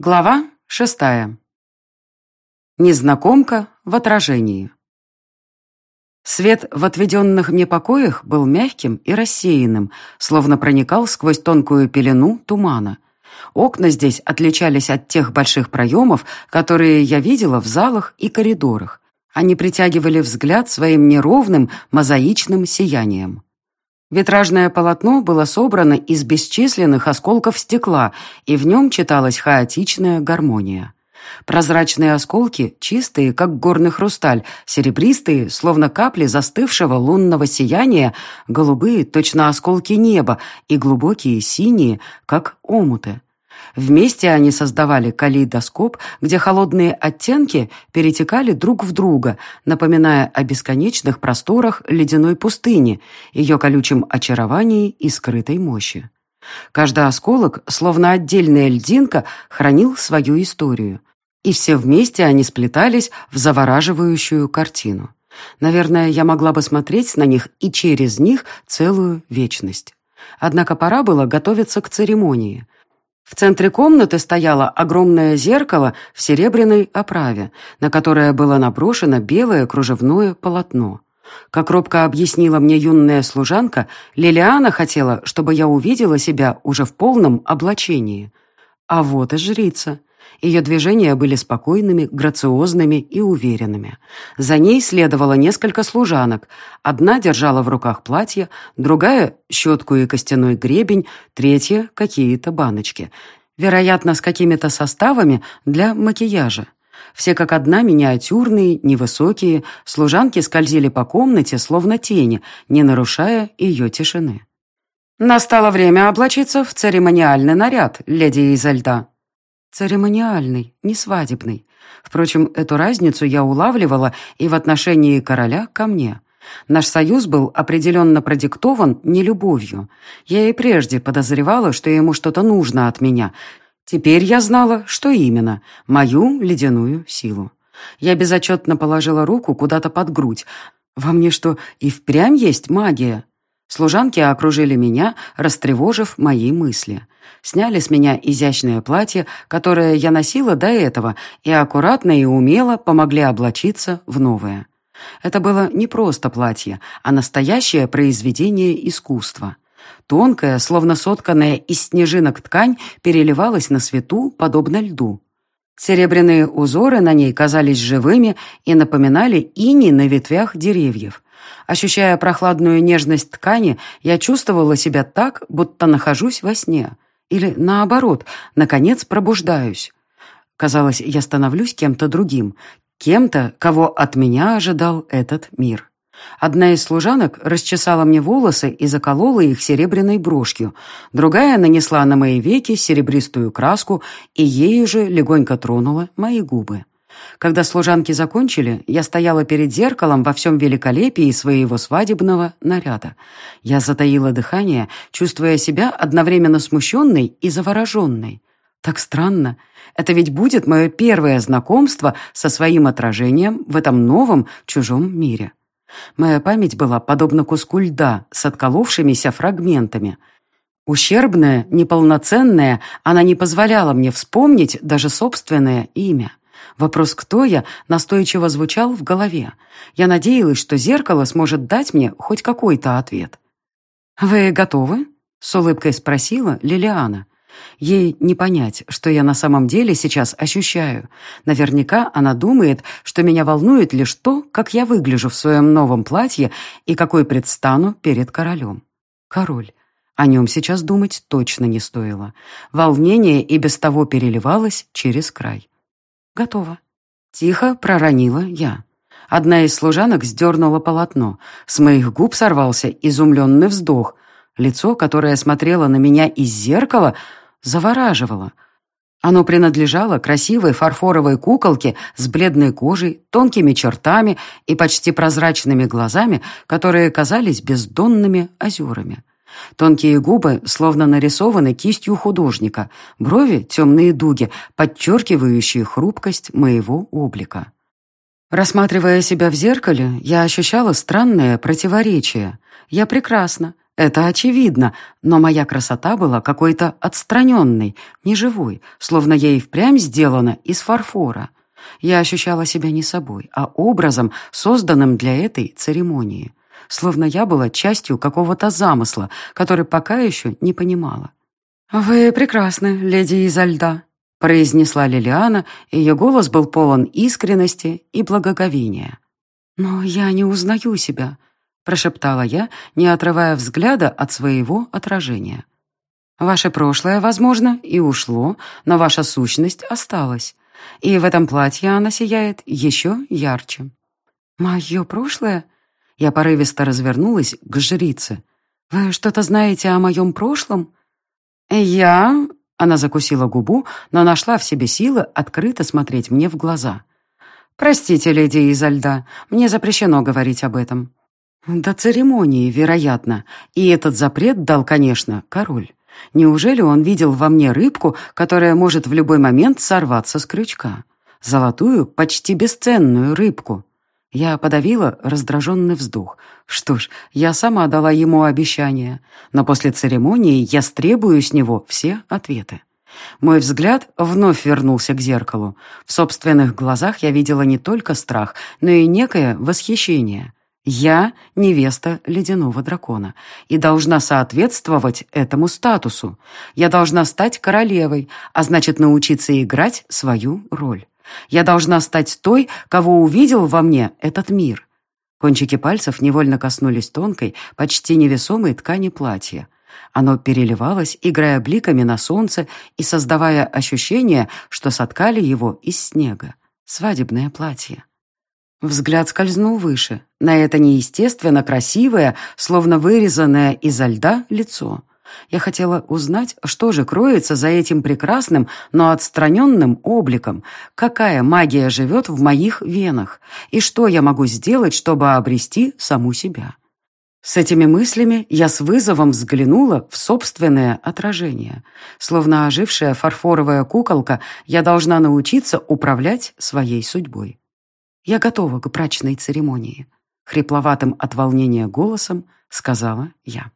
Глава шестая. Незнакомка в отражении. Свет в отведенных мне покоях был мягким и рассеянным, словно проникал сквозь тонкую пелену тумана. Окна здесь отличались от тех больших проемов, которые я видела в залах и коридорах. Они притягивали взгляд своим неровным мозаичным сиянием. Витражное полотно было собрано из бесчисленных осколков стекла, и в нем читалась хаотичная гармония. Прозрачные осколки, чистые, как горный хрусталь, серебристые, словно капли застывшего лунного сияния, голубые, точно осколки неба, и глубокие синие, как омуты. Вместе они создавали калейдоскоп, где холодные оттенки перетекали друг в друга, напоминая о бесконечных просторах ледяной пустыни, ее колючем очаровании и скрытой мощи. Каждый осколок, словно отдельная льдинка, хранил свою историю. И все вместе они сплетались в завораживающую картину. Наверное, я могла бы смотреть на них и через них целую вечность. Однако пора было готовиться к церемонии — в центре комнаты стояло огромное зеркало в серебряной оправе, на которое было наброшено белое кружевное полотно. Как робко объяснила мне юная служанка, Лилиана хотела, чтобы я увидела себя уже в полном облачении. А вот и жрица. Ее движения были спокойными, грациозными и уверенными. За ней следовало несколько служанок. Одна держала в руках платье, другая — щетку и костяной гребень, третья — какие-то баночки. Вероятно, с какими-то составами для макияжа. Все как одна миниатюрные, невысокие, служанки скользили по комнате, словно тени, не нарушая ее тишины. «Настало время облачиться в церемониальный наряд, леди изо льда», Церемониальный, не свадебный. Впрочем, эту разницу я улавливала и в отношении короля ко мне. Наш союз был определенно продиктован не любовью. Я и прежде подозревала, что ему что-то нужно от меня. Теперь я знала, что именно — мою ледяную силу. Я безотчетно положила руку куда-то под грудь. Во мне что, и впрямь есть магия? Служанки окружили меня, растревожив мои мысли. Сняли с меня изящное платье, которое я носила до этого, и аккуратно и умело помогли облачиться в новое. Это было не просто платье, а настоящее произведение искусства. Тонкая, словно сотканная из снежинок ткань, переливалась на свету, подобно льду. Серебряные узоры на ней казались живыми и напоминали ини на ветвях деревьев. Ощущая прохладную нежность ткани, я чувствовала себя так, будто нахожусь во сне. Или, наоборот, наконец пробуждаюсь. Казалось, я становлюсь кем-то другим, кем-то, кого от меня ожидал этот мир. Одна из служанок расчесала мне волосы и заколола их серебряной брошью, другая нанесла на мои веки серебристую краску и ею же легонько тронула мои губы. Когда служанки закончили, я стояла перед зеркалом во всем великолепии своего свадебного наряда. Я затаила дыхание, чувствуя себя одновременно смущенной и завороженной. Так странно. Это ведь будет мое первое знакомство со своим отражением в этом новом чужом мире. Моя память была подобна куску льда с отколовшимися фрагментами. Ущербная, неполноценная, она не позволяла мне вспомнить даже собственное имя. Вопрос «кто я?» настойчиво звучал в голове. Я надеялась, что зеркало сможет дать мне хоть какой-то ответ. «Вы готовы?» — с улыбкой спросила Лилиана. Ей не понять, что я на самом деле сейчас ощущаю. Наверняка она думает, что меня волнует лишь то, как я выгляжу в своем новом платье и какой предстану перед королем. Король. О нем сейчас думать точно не стоило. Волнение и без того переливалось через край. «Готово». Тихо проронила я. Одна из служанок сдернула полотно. С моих губ сорвался изумленный вздох. Лицо, которое смотрело на меня из зеркала, завораживало. Оно принадлежало красивой фарфоровой куколке с бледной кожей, тонкими чертами и почти прозрачными глазами, которые казались бездонными озерами. Тонкие губы словно нарисованы кистью художника, брови — темные дуги, подчеркивающие хрупкость моего облика. Рассматривая себя в зеркале, я ощущала странное противоречие. Я прекрасна. это очевидно, но моя красота была какой-то отстраненной, неживой, словно я и впрямь сделана из фарфора. Я ощущала себя не собой, а образом, созданным для этой церемонии. Словно я была частью какого-то замысла, который пока еще не понимала. «Вы прекрасны, леди изо льда», — произнесла Лилиана, и ее голос был полон искренности и благоговения. «Но я не узнаю себя», — прошептала я, не отрывая взгляда от своего отражения. «Ваше прошлое, возможно, и ушло, но ваша сущность осталась. И в этом платье она сияет еще ярче. «Мое прошлое?» Я порывисто развернулась к жрице. «Вы что-то знаете о моем прошлом?» «Я...» Она закусила губу, но нашла в себе силы открыто смотреть мне в глаза. «Простите, леди изо льда, мне запрещено говорить об этом». «До церемонии, вероятно. И этот запрет дал, конечно, король». Неужели он видел во мне рыбку, которая может в любой момент сорваться с крючка? Золотую, почти бесценную рыбку. Я подавила раздраженный вздох. Что ж, я сама дала ему обещание, но после церемонии я стребую с него все ответы. Мой взгляд вновь вернулся к зеркалу. В собственных глазах я видела не только страх, но и некое восхищение. Я невеста ледяного дракона и должна соответствовать этому статусу. Я должна стать королевой, а значит научиться играть свою роль. Я должна стать той, кого увидел во мне этот мир. Кончики пальцев невольно коснулись тонкой, почти невесомой ткани платья. Оно переливалось, играя бликами на солнце и создавая ощущение, что соткали его из снега. Свадебное платье. Взгляд скользнул выше, на это неестественно красивое, словно вырезанное изо льда лицо. Я хотела узнать, что же кроется за этим прекрасным, но отстраненным обликом, какая магия живет в моих венах, и что я могу сделать, чтобы обрести саму себя. С этими мыслями я с вызовом взглянула в собственное отражение. Словно ожившая фарфоровая куколка, я должна научиться управлять своей судьбой. «Я готова к брачной церемонии», — хрипловатым от волнения голосом сказала я.